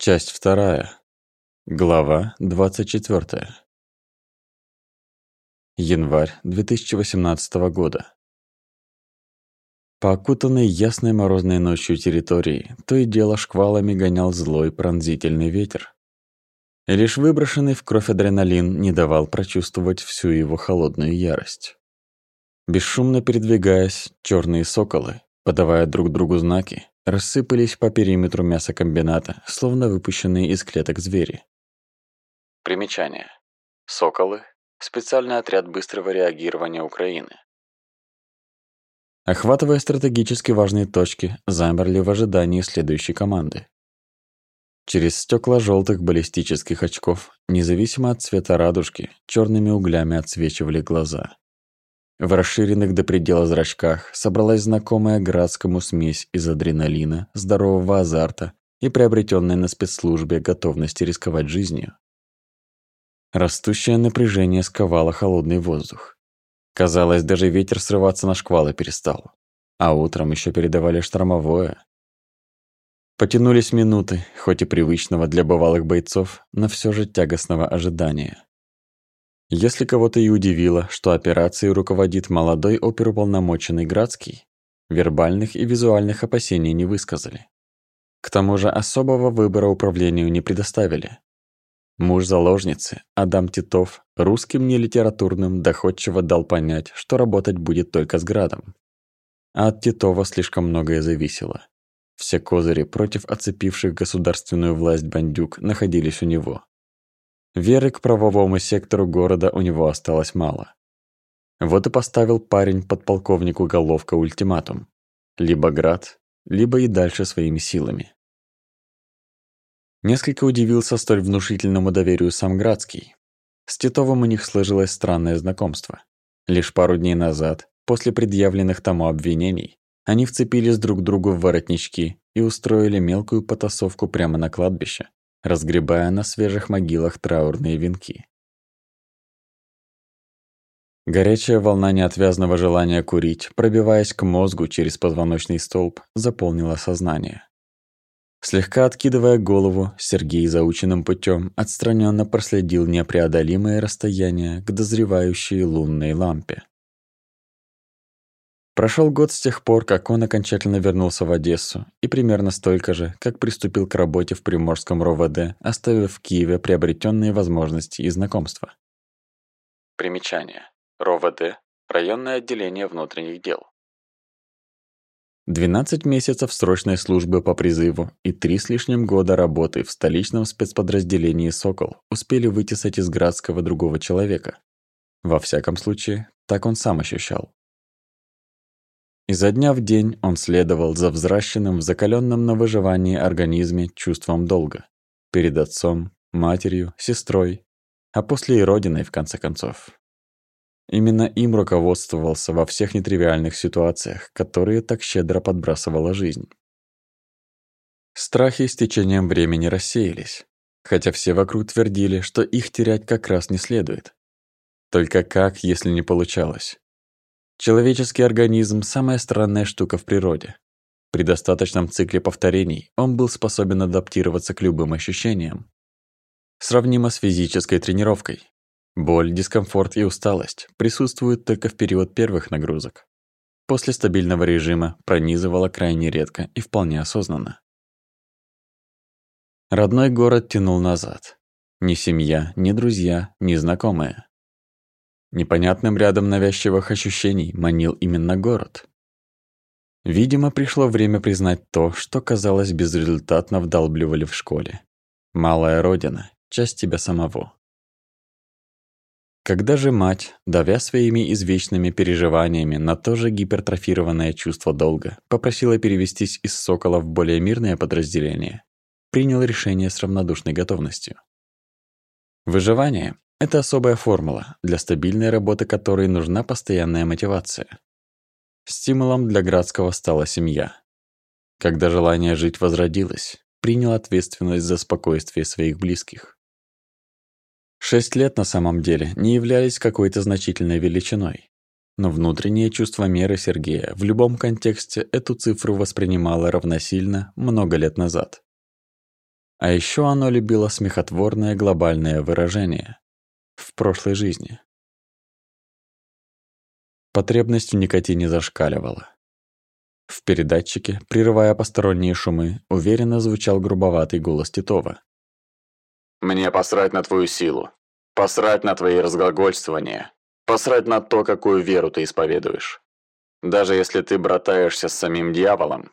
Часть вторая. Глава 24. Январь 2018 года. По окутанной ясной морозной ночью территории то и дело шквалами гонял злой пронзительный ветер. И лишь выброшенный в кровь адреналин не давал прочувствовать всю его холодную ярость. Бесшумно передвигаясь, черные соколы, подавая друг другу знаки, рассыпались по периметру мясокомбината, словно выпущенные из клеток звери. Примечание. Соколы – специальный отряд быстрого реагирования Украины. Охватывая стратегически важные точки, замерли в ожидании следующей команды. Через стекла желтых баллистических очков, независимо от цвета радужки, черными углями отсвечивали глаза. В расширенных до предела зрачках собралась знакомая Градскому смесь из адреналина, здорового азарта и приобретенной на спецслужбе готовности рисковать жизнью. Растущее напряжение сковало холодный воздух. Казалось, даже ветер срываться на шквалы перестал. А утром еще передавали штормовое. Потянулись минуты, хоть и привычного для бывалых бойцов, но все же тягостного ожидания. Если кого-то и удивило, что операцией руководит молодой оперуполномоченный Градский, вербальных и визуальных опасений не высказали. К тому же особого выбора управлению не предоставили. Муж заложницы, Адам Титов, русским нелитературным доходчиво дал понять, что работать будет только с Градом. А от Титова слишком многое зависело. Все козыри против оцепивших государственную власть бандюк находились у него. Веры к правовому сектору города у него осталось мало. Вот и поставил парень подполковнику Головка ультиматум. Либо град, либо и дальше своими силами. Несколько удивился столь внушительному доверию сам Градский. С Титовым у них сложилось странное знакомство. Лишь пару дней назад, после предъявленных тому обвинений, они вцепились друг другу в воротнички и устроили мелкую потасовку прямо на кладбище, разгребая на свежих могилах траурные венки. Горячая волна неотвязного желания курить, пробиваясь к мозгу через позвоночный столб, заполнила сознание. Слегка откидывая голову, Сергей заученным путем отстраненно проследил непреодолимое расстояние к дозревающей лунной лампе. Прошел год с тех пор, как он окончательно вернулся в Одессу, и примерно столько же, как приступил к работе в Приморском РОВД, оставив в Киеве приобретенные возможности и знакомства. Примечание. РОВД – районное отделение внутренних дел. 12 месяцев срочной службы по призыву и три с лишним года работы в столичном спецподразделении «Сокол» успели вытесать из Градского другого человека. Во всяком случае, так он сам ощущал. Изо дня в день он следовал за взращенным в закаленном на выживании организме чувством долга. Перед отцом, матерью, сестрой, а после и родиной, в конце концов. Именно им руководствовался во всех нетривиальных ситуациях, которые так щедро подбрасывала жизнь. Страхи с течением времени рассеялись, хотя все вокруг твердили, что их терять как раз не следует. Только как, если не получалось? Человеческий организм – самая странная штука в природе. При достаточном цикле повторений он был способен адаптироваться к любым ощущениям. Сравнимо с физической тренировкой. Боль, дискомфорт и усталость присутствуют только в период первых нагрузок. После стабильного режима пронизывало крайне редко и вполне осознанно. Родной город тянул назад. Ни семья, ни друзья, ни знакомые. Непонятным рядом навязчивых ощущений манил именно город. Видимо, пришло время признать то, что, казалось, безрезультатно вдалбливали в школе. Малая родина, часть тебя самого. Когда же мать, давя своими извечными переживаниями на то же гипертрофированное чувство долга, попросила перевестись из Сокола в более мирное подразделение, принял решение с равнодушной готовностью. Выживание это особая формула, для стабильной работы которой нужна постоянная мотивация. Стимулом для Градского стала семья. Когда желание жить возродилось, принял ответственность за спокойствие своих близких. Шесть лет на самом деле не являлись какой-то значительной величиной. Но внутреннее чувство меры Сергея в любом контексте эту цифру воспринимало равносильно много лет назад. А еще оно любило смехотворное глобальное выражение «в прошлой жизни». Потребность в никотине зашкаливала. В передатчике, прерывая посторонние шумы, уверенно звучал грубоватый голос Титова. «Мне посрать на твою силу, посрать на твои разглагольствования, посрать на то, какую веру ты исповедуешь. Даже если ты братаешься с самим дьяволом,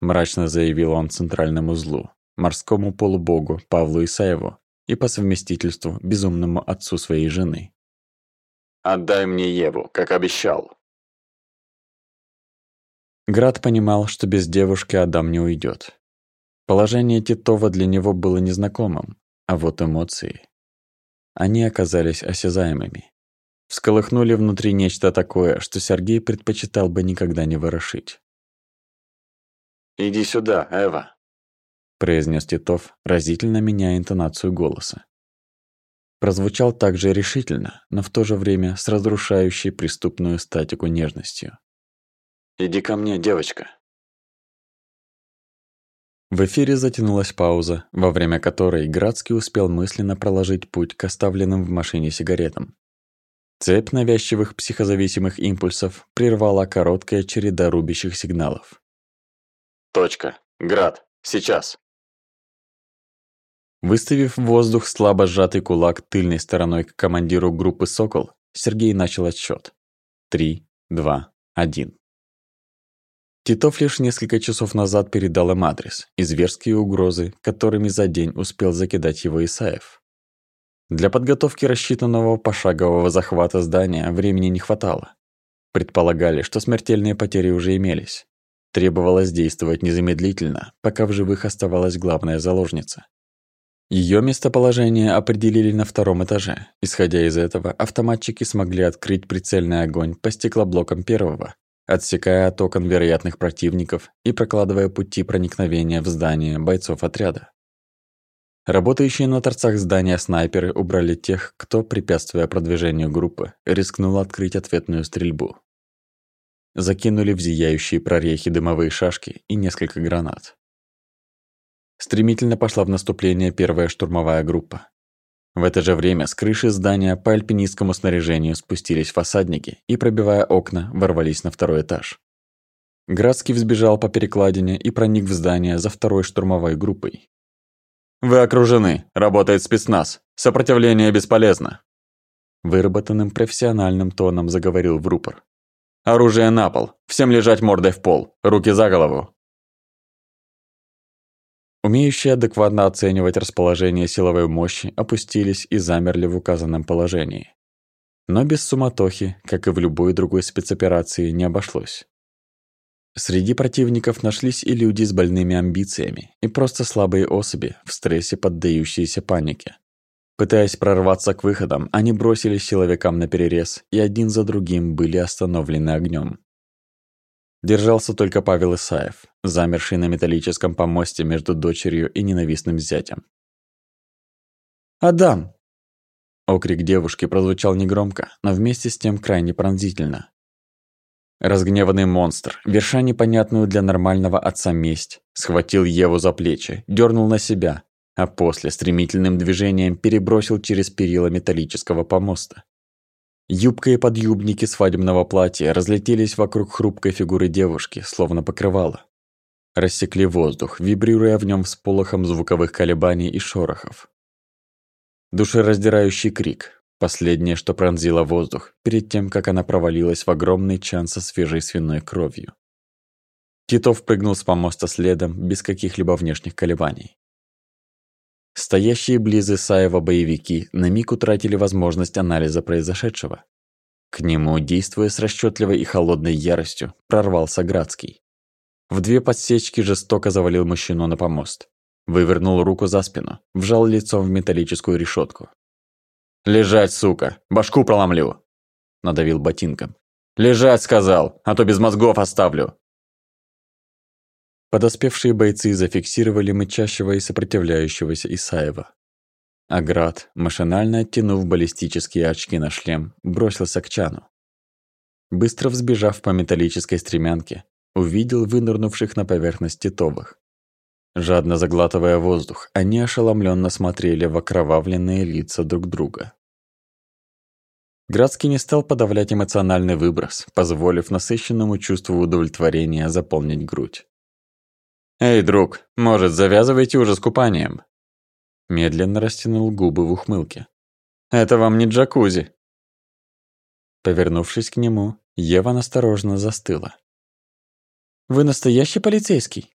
мрачно заявил он центральному злу, морскому полубогу Павлу Исаеву и по совместительству безумному отцу своей жены. «Отдай мне Еву, как обещал». Град понимал, что без девушки Адам не уйдет. Положение Титова для него было незнакомым, а вот эмоции. Они оказались осязаемыми. Всколыхнули внутри нечто такое, что Сергей предпочитал бы никогда не ворошить. «Иди сюда, Эва», – произнес Титов, разительно меняя интонацию голоса. Прозвучал также решительно, но в то же время с разрушающей преступную статику нежностью. «Иди ко мне, девочка». В эфире затянулась пауза, во время которой Градский успел мысленно проложить путь к оставленным в машине сигаретам. Цепь навязчивых психозависимых импульсов прервала короткая череда рубящих сигналов. Точка. Град. Сейчас. Выставив в воздух слабо сжатый кулак тыльной стороной к командиру группы «Сокол», Сергей начал отсчет. Три, два, один. Титов лишь несколько часов назад передал им адрес и зверские угрозы, которыми за день успел закидать его Исаев. Для подготовки рассчитанного пошагового захвата здания времени не хватало. Предполагали, что смертельные потери уже имелись. Требовалось действовать незамедлительно, пока в живых оставалась главная заложница. Ее местоположение определили на втором этаже. Исходя из этого, автоматчики смогли открыть прицельный огонь по стеклоблокам первого, отсекая от окон вероятных противников и прокладывая пути проникновения в здание бойцов отряда. Работающие на торцах здания снайперы убрали тех, кто, препятствуя продвижению группы, рискнул открыть ответную стрельбу. Закинули в зияющие прорехи дымовые шашки и несколько гранат. Стремительно пошла в наступление первая штурмовая группа. В это же время с крыши здания по альпинистскому снаряжению спустились фасадники и, пробивая окна, ворвались на второй этаж. Градский взбежал по перекладине и проник в здание за второй штурмовой группой. «Вы окружены. Работает спецназ. Сопротивление бесполезно». Выработанным профессиональным тоном заговорил в рупор. Оружие на пол. Всем лежать мордой в пол. Руки за голову. Умеющие адекватно оценивать расположение силовой мощи опустились и замерли в указанном положении. Но без суматохи, как и в любой другой спецоперации, не обошлось. Среди противников нашлись и люди с больными амбициями, и просто слабые особи, в стрессе поддающиеся панике. Пытаясь прорваться к выходам, они бросились силовикам на перерез, и один за другим были остановлены огнем. Держался только Павел Исаев, замерший на металлическом помосте между дочерью и ненавистным зятем. «Адам!» Окрик девушки прозвучал негромко, но вместе с тем крайне пронзительно. Разгневанный монстр, верша непонятную для нормального отца месть, схватил Еву за плечи, дернул на себя, а после стремительным движением перебросил через перила металлического помоста. Юбка и подъюбники свадебного платья разлетелись вокруг хрупкой фигуры девушки, словно покрывало. Рассекли воздух, вибрируя в нем всполохом звуковых колебаний и шорохов. Душераздирающий крик, последнее, что пронзило воздух, перед тем, как она провалилась в огромный чан со свежей свиной кровью. Титов прыгнул с помоста следом, без каких-либо внешних колебаний. Стоящие близ Исаева боевики на миг утратили возможность анализа произошедшего. К нему, действуя с расчетливой и холодной яростью, прорвался Градский. В две подсечки жестоко завалил мужчину на помост. Вывернул руку за спину, вжал лицом в металлическую решетку. «Лежать, сука! Башку проломлю!» Надавил ботинком. «Лежать, сказал, а то без мозгов оставлю!» Подоспевшие бойцы зафиксировали мычащего и сопротивляющегося Исаева. Аград, машинально оттянув баллистические очки на шлем, бросился к Чану. Быстро взбежав по металлической стремянке, увидел вынырнувших на поверхность титовых. Жадно заглатывая воздух, они ошеломленно смотрели в окровавленные лица друг друга. Градский не стал подавлять эмоциональный выброс, позволив насыщенному чувству удовлетворения заполнить грудь. «Эй, друг, может, завязывайте уже с купанием?» Медленно растянул губы в ухмылке. «Это вам не джакузи!» Повернувшись к нему, Ева настороженно застыла. «Вы настоящий полицейский?»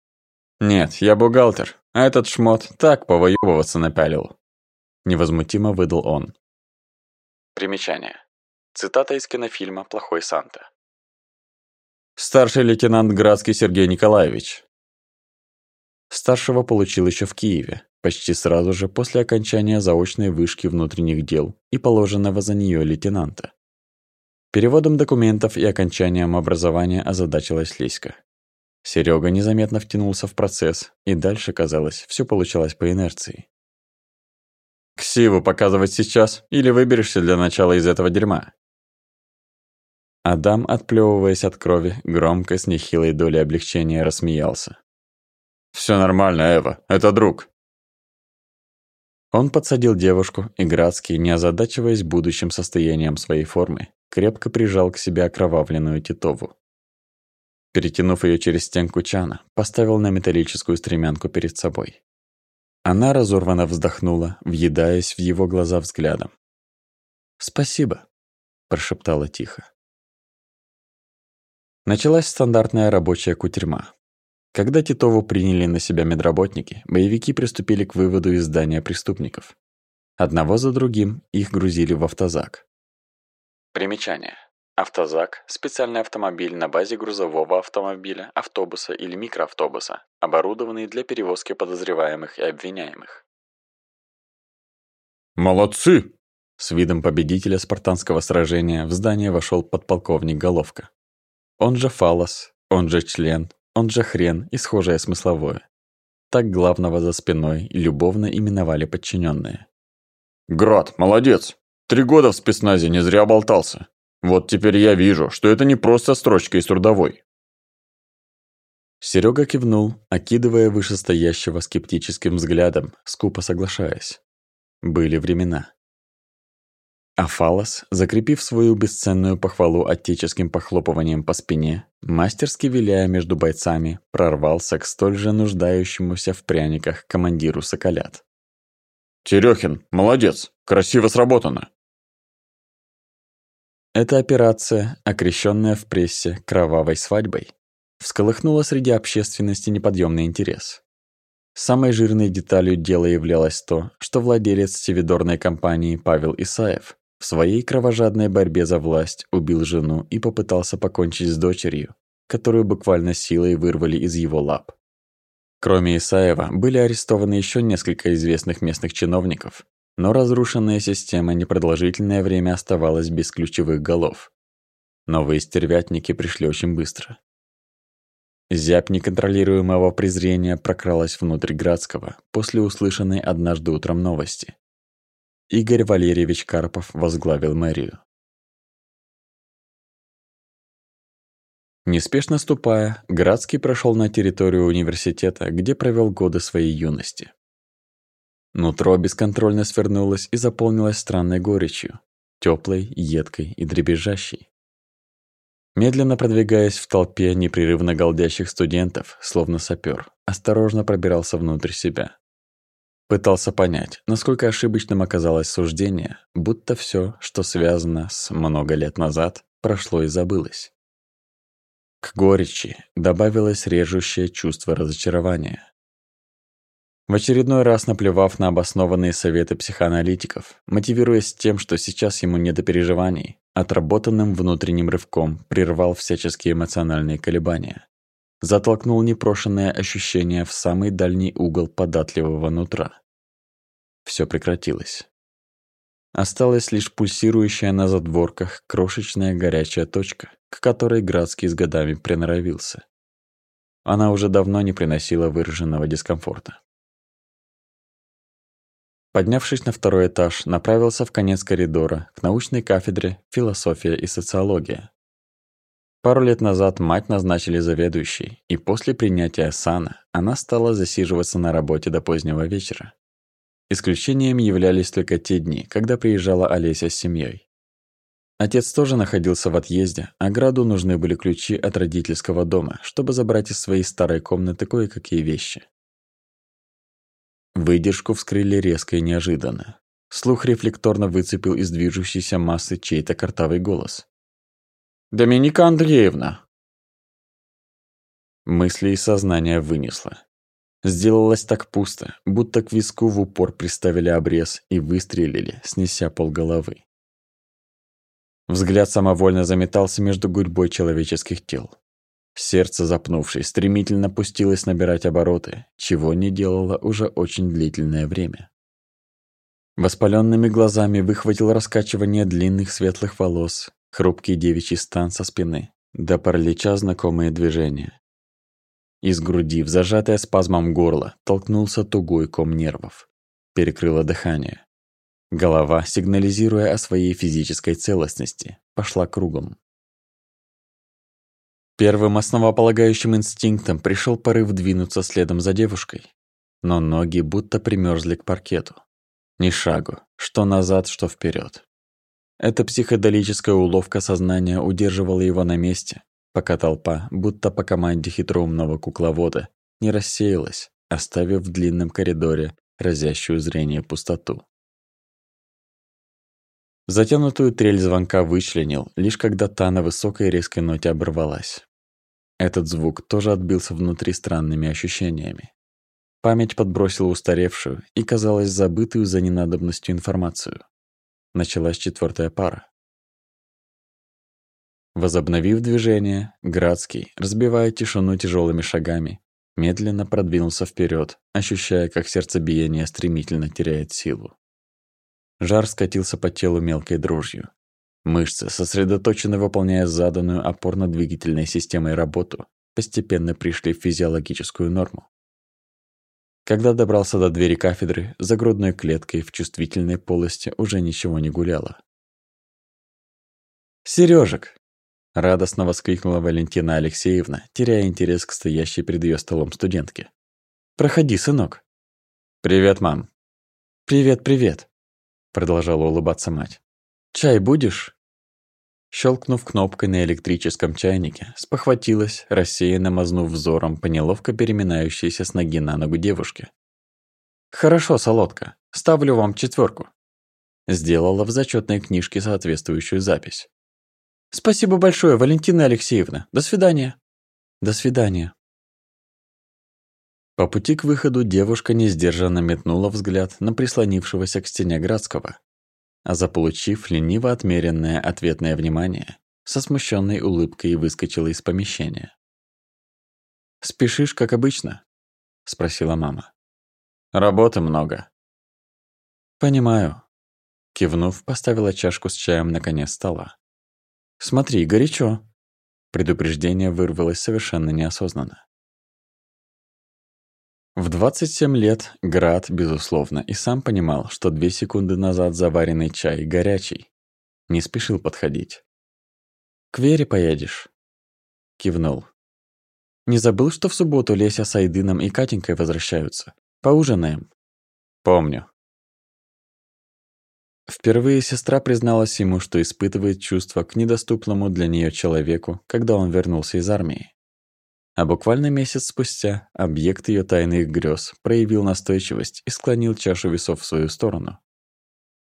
«Нет, я бухгалтер, а этот шмот так повоёбываться напялил», невозмутимо выдал он. Примечание. Цитата из кинофильма «Плохой Санта». «Старший лейтенант Градский Сергей Николаевич». Старшего получил еще в Киеве, почти сразу же после окончания заочной вышки внутренних дел и положенного за нее лейтенанта. Переводом документов и окончанием образования озадачилась Лиська. Серега незаметно втянулся в процесс, и дальше, казалось, все получалось по инерции. «Ксиву показывать сейчас, или выберешься для начала из этого дерьма?» Адам, отплевываясь от крови, громко с нехилой долей облегчения рассмеялся. Все нормально, Эва, это друг». Он подсадил девушку, и Градский, не озадачиваясь будущим состоянием своей формы, крепко прижал к себе окровавленную Титову. Перетянув ее через стенку чана, поставил на металлическую стремянку перед собой. Она разорванно вздохнула, въедаясь в его глаза взглядом. «Спасибо», – прошептала тихо. Началась стандартная рабочая кутерьма. Когда Титову приняли на себя медработники, боевики приступили к выводу из здания преступников. Одного за другим их грузили в автозак. Примечание. Автозак – специальный автомобиль на базе грузового автомобиля, автобуса или микроавтобуса, оборудованный для перевозки подозреваемых и обвиняемых. «Молодцы!» С видом победителя спартанского сражения в здание вошел подполковник Головка. Он же Фалос, он же член, он же хрен и схожее смысловое. Так главного за спиной любовно именовали подчиненные. «Град, молодец! Три года в спецназе не зря болтался. Вот теперь я вижу, что это не просто строчка из трудовой. Серега кивнул, окидывая вышестоящего скептическим взглядом, скупо соглашаясь. Были времена. А Фалос, закрепив свою бесценную похвалу отеческим похлопыванием по спине, мастерски виляя между бойцами, прорвался к столь же нуждающемуся в пряниках командиру Соколят. «Терехин, молодец! Красиво сработано!» Эта операция, окрещенная в прессе «кровавой свадьбой», всколыхнула среди общественности неподъемный интерес. Самой жирной деталью дела являлось то, что владелец севидорной компании Павел Исаев в своей кровожадной борьбе за власть убил жену и попытался покончить с дочерью, которую буквально силой вырвали из его лап. Кроме Исаева, были арестованы еще несколько известных местных чиновников, но разрушенная система непродолжительное время оставалась без ключевых голов. Новые стервятники пришли очень быстро. Зябь неконтролируемого презрения прокралась внутрь Градского после услышанной однажды утром новости. Игорь Валерьевич Карпов возглавил мэрию. Неспешно ступая, Градский прошел на территорию университета, где провел годы своей юности. Нутро бесконтрольно свернулось и заполнилось странной горечью, теплой, едкой и дребезжащей. Медленно продвигаясь в толпе непрерывно голдящих студентов, словно сапер, осторожно пробирался внутрь себя. Пытался понять, насколько ошибочным оказалось суждение, будто все, что связано с много лет назад, прошло и забылось. К горечи добавилось режущее чувство разочарования. В очередной раз наплевав на обоснованные советы психоаналитиков, мотивируясь тем, что сейчас ему не до переживаний, отработанным внутренним рывком прервал всяческие эмоциональные колебания. Затолкнул непрошенное ощущение в самый дальний угол податливого нутра. Все прекратилось. Осталась лишь пульсирующая на задворках крошечная горячая точка, к которой Градский с годами приноровился. Она уже давно не приносила выраженного дискомфорта. Поднявшись на второй этаж, направился в конец коридора, к научной кафедре «Философия и социология». Пару лет назад мать назначили заведующей, и после принятия сана она стала засиживаться на работе до позднего вечера. Исключением являлись только те дни, когда приезжала Олеся с семьей. Отец тоже находился в отъезде, а Граду нужны были ключи от родительского дома, чтобы забрать из своей старой комнаты кое-какие вещи. Выдержку вскрыли резко и неожиданно. Слух рефлекторно выцепил из движущейся массы чей-то картавый голос. «Доминика Андреевна!» Мысли и сознание вынесло. Сделалось так пусто, будто к виску в упор приставили обрез и выстрелили, снеся полголовы. Взгляд самовольно заметался между гурьбой человеческих тел. Сердце, запнувшись, стремительно пустилось набирать обороты, чего не делало уже очень длительное время. Воспаленными глазами выхватил раскачивание длинных светлых волос, хрупкий девичий стан со спины, до паралича знакомые движения. Из груди, в зажатое спазмом горло, толкнулся тугой ком нервов. Перекрыло дыхание. Голова, сигнализируя о своей физической целостности, пошла кругом. Первым основополагающим инстинктом пришел порыв двинуться следом за девушкой, но ноги будто примерзли к паркету. Ни шагу, что назад, что вперед. Эта психоделическая уловка сознания удерживала его на месте, пока толпа, будто по команде хитроумного кукловода, не рассеялась, оставив в длинном коридоре разящую зрение пустоту. Затянутую трель звонка вычленил, лишь когда та на высокой резкой ноте оборвалась. Этот звук тоже отбился внутри странными ощущениями. Память подбросила устаревшую и, казалось, забытую за ненадобностью информацию. Началась четвертая пара. Возобновив движение, Градский, разбивая тишину тяжелыми шагами, медленно продвинулся вперед, ощущая, как сердцебиение стремительно теряет силу. Жар скатился по телу мелкой дрожью. Мышцы, сосредоточенно выполняя заданную опорно-двигательной системой работу, постепенно пришли в физиологическую норму. Когда добрался до двери кафедры, за грудной клеткой в чувствительной полости уже ничего не гуляло. «Серёжек!» – радостно воскликнула Валентина Алексеевна, теряя интерес к стоящей перед её столом студентке. «Проходи, сынок». «Привет, мам». «Привет, привет», продолжала улыбаться мать. Чай будешь? Щелкнув кнопкой на электрическом чайнике, спохватилась, рассеянно мазнув взором по неловко переминающейся с ноги на ногу девушке. «Хорошо, солодка, ставлю вам четверку. Сделала в зачетной книжке соответствующую запись. «Спасибо большое, Валентина Алексеевна. До свидания». «До свидания». По пути к выходу девушка несдержанно метнула взгляд на прислонившегося к стене Градского, а заполучив лениво отмеренное ответное внимание, со смущенной улыбкой выскочила из помещения. «Спешишь, как обычно?» – спросила мама. «Работы много». «Понимаю». Кивнув, поставила чашку с чаем на конец стола. «Смотри, горячо». Предупреждение вырвалось совершенно неосознанно. В 27 лет Град, безусловно, и сам понимал, что две секунды назад заваренный чай горячий. Не спешил подходить. «К Вере поедешь?» Кивнул. «Не забыл, что в субботу Леся с Айдыном и Катенькой возвращаются? Поужинаем?» «Помню». Впервые сестра призналась ему, что испытывает чувства к недоступному для нее человеку, когда он вернулся из армии. А буквально месяц спустя объект ее тайных грез проявил настойчивость и склонил чашу весов в свою сторону.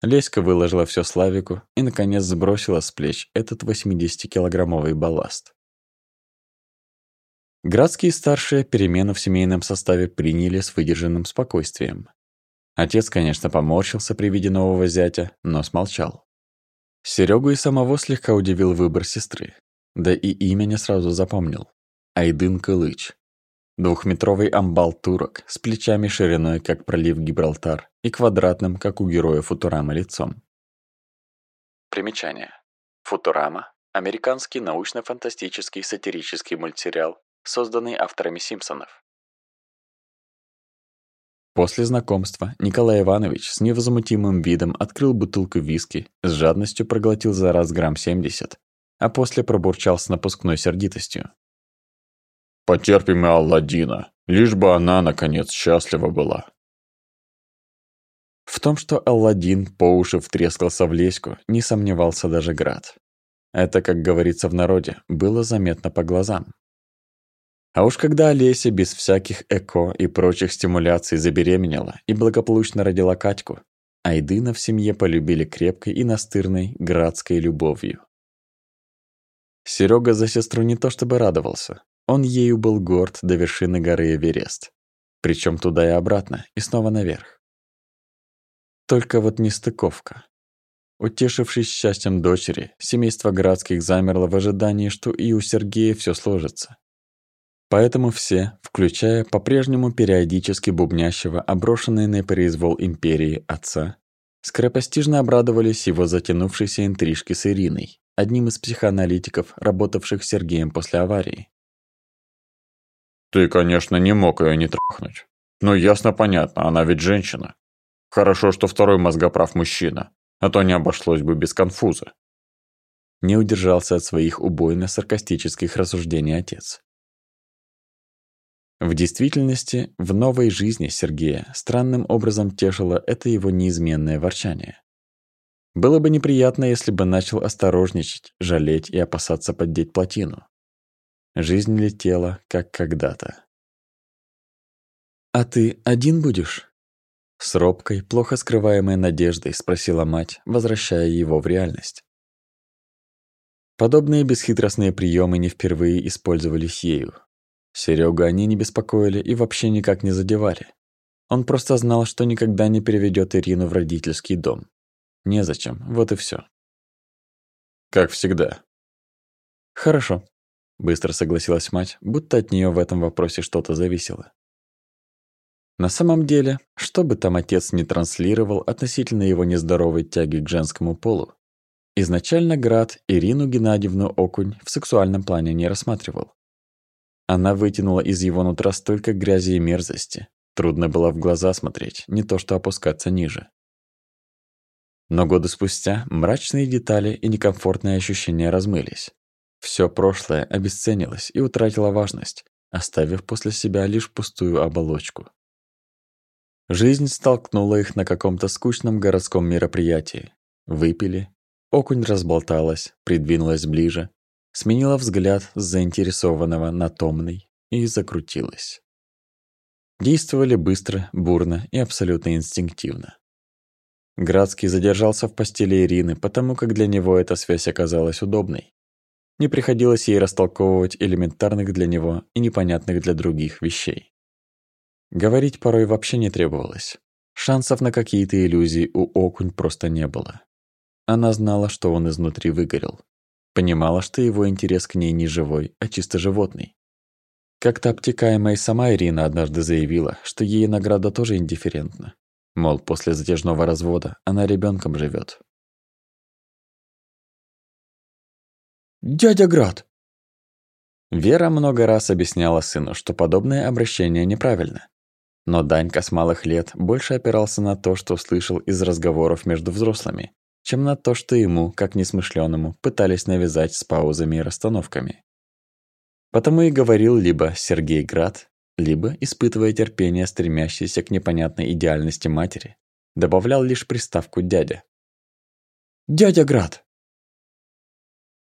Леська выложила все Славику и, наконец, сбросила с плеч этот 80-килограммовый балласт. Градские старшие перемену в семейном составе приняли с выдержанным спокойствием. Отец, конечно, поморщился при виде нового зятя, но смолчал. Серегу и самого слегка удивил выбор сестры, да и имя не сразу запомнил. Айдын Кылыч. Двухметровый амбал-турок с плечами шириной, как пролив Гибралтар, и квадратным, как у героя Футурама, лицом. Примечание. Футурама – американский научно-фантастический сатирический мультсериал, созданный авторами «Симпсонов». После знакомства Николай Иванович с невозмутимым видом открыл бутылку виски, с жадностью проглотил за раз грамм 70 а после пробурчал с напускной сердитостью. «Потерпим и Алладина, лишь бы она, наконец, счастлива была». В том, что Алладин по уши втрескался в леську, не сомневался даже Град. Это, как говорится в народе, было заметно по глазам. А уж когда Олеся без всяких эко и прочих стимуляций забеременела и благополучно родила Катьку, Айдына в семье полюбили крепкой и настырной градской любовью. Серега за сестру не то чтобы радовался, он ею был горд до вершины горы Эверест. Причем туда и обратно, и снова наверх. Только вот нестыковка. Утешившись счастьем дочери, семейство Градских замерло в ожидании, что и у Сергея все сложится. Поэтому все, включая по-прежнему периодически бубнящего оброшенной на произвол империи отца, скоропостижно обрадовались его затянувшейся интрижке с Ириной, одним из психоаналитиков, работавших с Сергеем после аварии. «Ты, конечно, не мог ее не трахнуть. Но ясно-понятно, она ведь женщина. Хорошо, что второй мозгоправ мужчина, а то не обошлось бы без конфуза». Не удержался от своих убойно-саркастических рассуждений отец. В действительности, в новой жизни Сергея странным образом тешило это его неизменное ворчание. Было бы неприятно, если бы начал осторожничать, жалеть и опасаться поддеть плотину. Жизнь летела, как когда-то. «А ты один будешь?» С робкой, плохо скрываемой надеждой спросила мать, возвращая его в реальность. Подобные бесхитростные приемы не впервые использовались ею, Серёгу они не беспокоили и вообще никак не задевали. Он просто знал, что никогда не переведёт Ирину в родительский дом. Незачем, вот и всё. Как всегда. Хорошо, быстро согласилась мать, будто от неё в этом вопросе что-то зависело. На самом деле, что бы там отец не транслировал относительно его нездоровой тяги к женскому полу, изначально Град Ирину Геннадьевну Окунь в сексуальном плане не рассматривал. Она вытянула из его нутра столько грязи и мерзости. Трудно было в глаза смотреть, не то что опускаться ниже. Но годы спустя мрачные детали и некомфортные ощущения размылись. Всё прошлое обесценилось и утратило важность, оставив после себя лишь пустую оболочку. Жизнь столкнула их на каком-то скучном городском мероприятии. Выпили, окунь разболталась, придвинулась ближе, сменила взгляд с заинтересованного на томный и закрутилась. Действовали быстро, бурно и абсолютно инстинктивно. Градский задержался в постели Ирины, потому как для него эта связь оказалась удобной. Не приходилось ей растолковывать элементарных для него и непонятных для других вещей. Говорить порой вообще не требовалось. Шансов на какие-то иллюзии у Окунь просто не было. Она знала, что он изнутри выгорел. Понимала, что его интерес к ней не живой, а чисто животный. Как-то обтекаемая сама Ирина однажды заявила, что ей награда тоже индифферентна. Мол, после затяжного развода она ребенком живет. «Дядя Град!» Вера много раз объясняла сыну, что подобное обращение неправильно. Но Данька с малых лет больше опирался на то, что слышал из разговоров между взрослыми, чем на то, что ему, как несмышленому, пытались навязать с паузами и расстановками. Потому и говорил либо Сергей Град, либо, испытывая терпение, стремящийся к непонятной идеальности матери, добавлял лишь приставку «дядя». «Дядя Град!»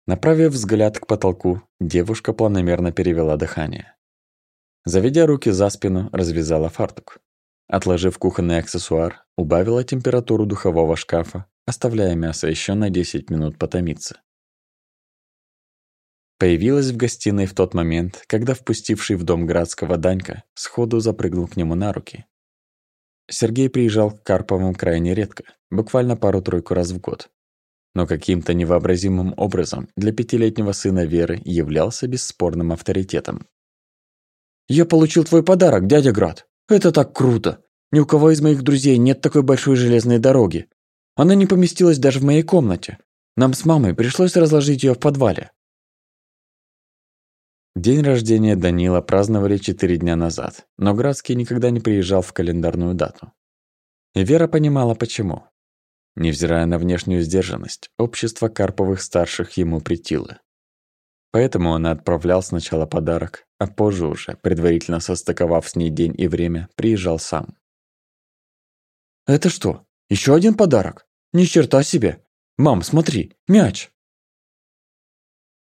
Направив взгляд к потолку, девушка планомерно перевела дыхание. Заведя руки за спину, развязала фартук. Отложив кухонный аксессуар, убавила температуру духового шкафа оставляя мясо еще на 10 минут потомиться. Появилась в гостиной в тот момент, когда впустивший в дом Градского Данька сходу запрыгнул к нему на руки. Сергей приезжал к Карповым крайне редко, буквально пару-тройку раз в год. Но каким-то невообразимым образом для пятилетнего сына Веры являлся бесспорным авторитетом. «Я получил твой подарок, дядя Град! Это так круто! Ни у кого из моих друзей нет такой большой железной дороги. Она не поместилась даже в моей комнате. Нам с мамой пришлось разложить ее в подвале. День рождения Данила праздновали четыре дня назад, но Градский никогда не приезжал в календарную дату. И Вера понимала, почему. Невзирая на внешнюю сдержанность, общество Карповых-старших ему претило. Поэтому он отправлял сначала подарок, а позже уже, предварительно состыковав с ней день и время, приезжал сам. «Это что, еще один подарок? Ни черта себе! Мам, смотри, мяч!»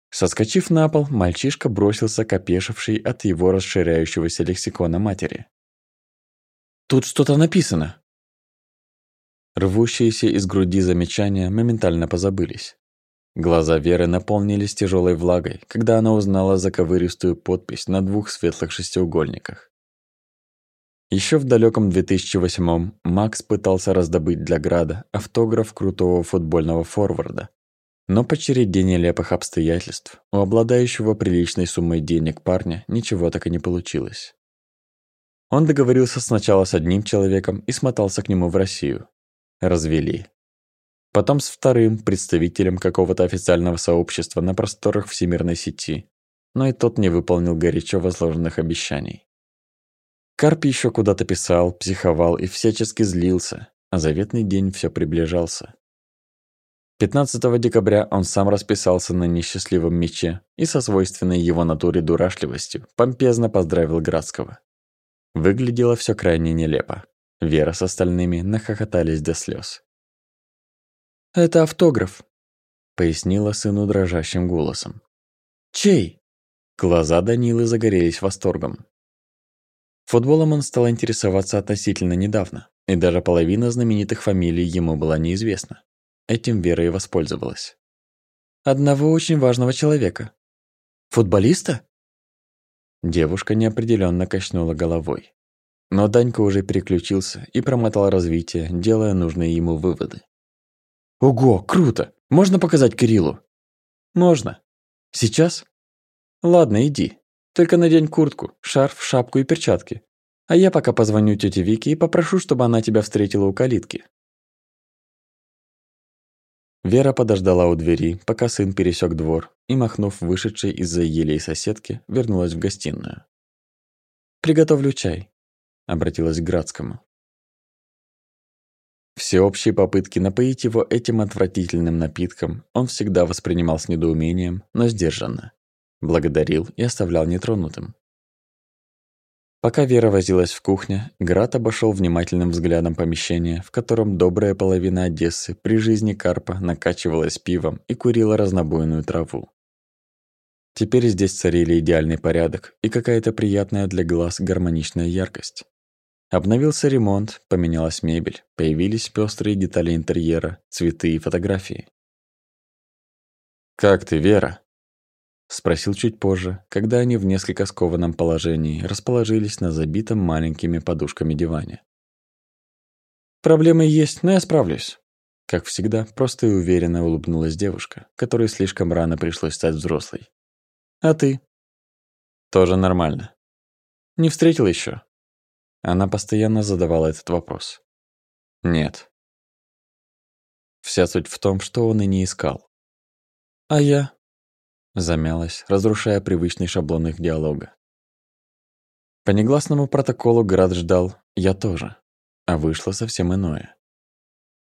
Соскочив на пол, мальчишка бросился к опешившей от его расширяющегося лексикона матери. «Тут что-то написано!» Рвущиеся из груди замечания моментально позабылись. Глаза Веры наполнились тяжелой влагой, когда она узнала заковыристую подпись на двух светлых шестиугольниках. Еще в далеком 2008-м Макс пытался раздобыть для Града автограф крутого футбольного форварда. Но по череде нелепых обстоятельств у обладающего приличной суммой денег парня ничего так и не получилось. Он договорился сначала с одним человеком и смотался к нему в Россию, развели. Потом с вторым представителем какого-то официального сообщества на просторах всемирной сети, но и тот не выполнил горячо возложенных обещаний. Карп еще куда-то писал, психовал и всячески злился, а заветный день все приближался. 15 декабря он сам расписался на несчастливом мече и со свойственной его натуре дурашливостью помпезно поздравил Градского. Выглядело все крайне нелепо. Вера с остальными нахохотались до слез. «Это автограф», — пояснила сыну дрожащим голосом. «Чей?» Глаза Данилы загорелись восторгом. Футболом он стал интересоваться относительно недавно, и даже половина знаменитых фамилий ему была неизвестна. Этим Вера и воспользовалась. «Одного очень важного человека. Футболиста?» Девушка неопределенно качнула головой. Но Данька уже переключился и промотал развитие, делая нужные ему выводы. «Ого, круто! Можно показать Кириллу?» «Можно. Сейчас?» «Ладно, иди. Только надень куртку, шарф, шапку и перчатки. А я пока позвоню тете Вике и попрошу, чтобы она тебя встретила у калитки». Вера подождала у двери, пока сын пересек двор, и, махнув вышедшей из-за елей соседки, вернулась в гостиную. «Приготовлю чай обратилась к Градскому. Всеобщие попытки напоить его этим отвратительным напитком он всегда воспринимал с недоумением, но сдержанно. Благодарил и оставлял нетронутым. Пока Вера возилась в кухне, Град обошел внимательным взглядом помещение, в котором добрая половина Одессы при жизни Карпа накачивалась пивом и курила разнобойную траву. Теперь здесь царили идеальный порядок и какая-то приятная для глаз гармоничная яркость. Обновился ремонт, поменялась мебель, появились пестрые детали интерьера, цветы и фотографии. «Как ты, Вера?» Спросил чуть позже, когда они в несколько скованном положении расположились на забитом маленькими подушками диване. «Проблемы есть, но я справлюсь». Как всегда, просто и уверенно улыбнулась девушка, которой слишком рано пришлось стать взрослой. «А ты?» «Тоже нормально». «Не встретил еще? Она постоянно задавала этот вопрос. Нет. Вся суть в том, что он и не искал. А я? Замялась, разрушая привычный шаблон их диалога. По негласному протоколу Град ждал «я тоже», а вышло совсем иное.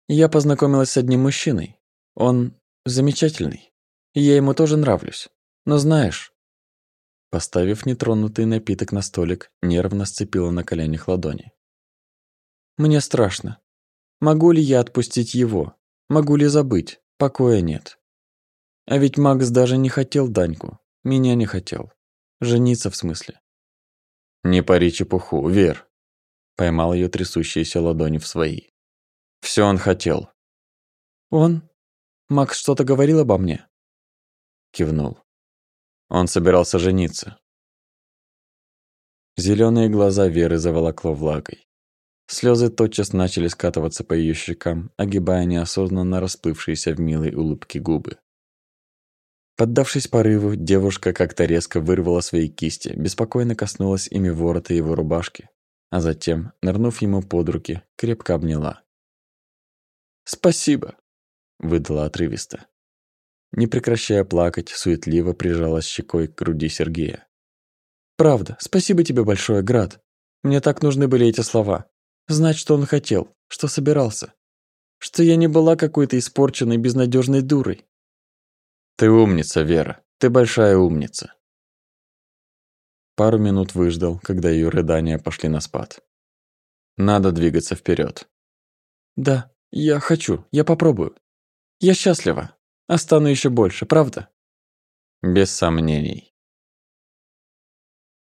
Я познакомилась с одним мужчиной. Он замечательный. Я ему тоже нравлюсь. Но знаешь, Поставив нетронутый напиток на столик, нервно сцепила на коленях ладони. «Мне страшно. Могу ли я отпустить его? Могу ли забыть? Покоя нет. А ведь Макс даже не хотел Даньку. Меня не хотел. Жениться в смысле». «Не пари чепуху, Вер!» Поймал ее трясущиеся ладони в свои. Все он хотел». «Он? Макс что-то говорил обо мне?» Кивнул. Он собирался жениться. Зеленые глаза Веры заволокло влагой. Слезы тотчас начали скатываться по ее щекам, огибая неосознанно расплывшиеся в милой улыбке губы. Поддавшись порыву, девушка как-то резко вырвала свои кисти, беспокойно коснулась ими ворота его рубашки, а затем, нырнув ему под руки, крепко обняла. «Спасибо», — выдала отрывисто. Не прекращая плакать, суетливо прижалась щекой к груди Сергея. «Правда, спасибо тебе большое, Град. Мне так нужны были эти слова. Знать, что он хотел, что собирался. что я не была какой-то испорченной, безнадежной дурой. Ты умница, Вера, ты большая умница. Пару минут выждал, когда ее рыдания пошли на спад. Надо двигаться вперед. Да, я хочу, я попробую. Я счастлива. А стану еще больше, правда? Без сомнений.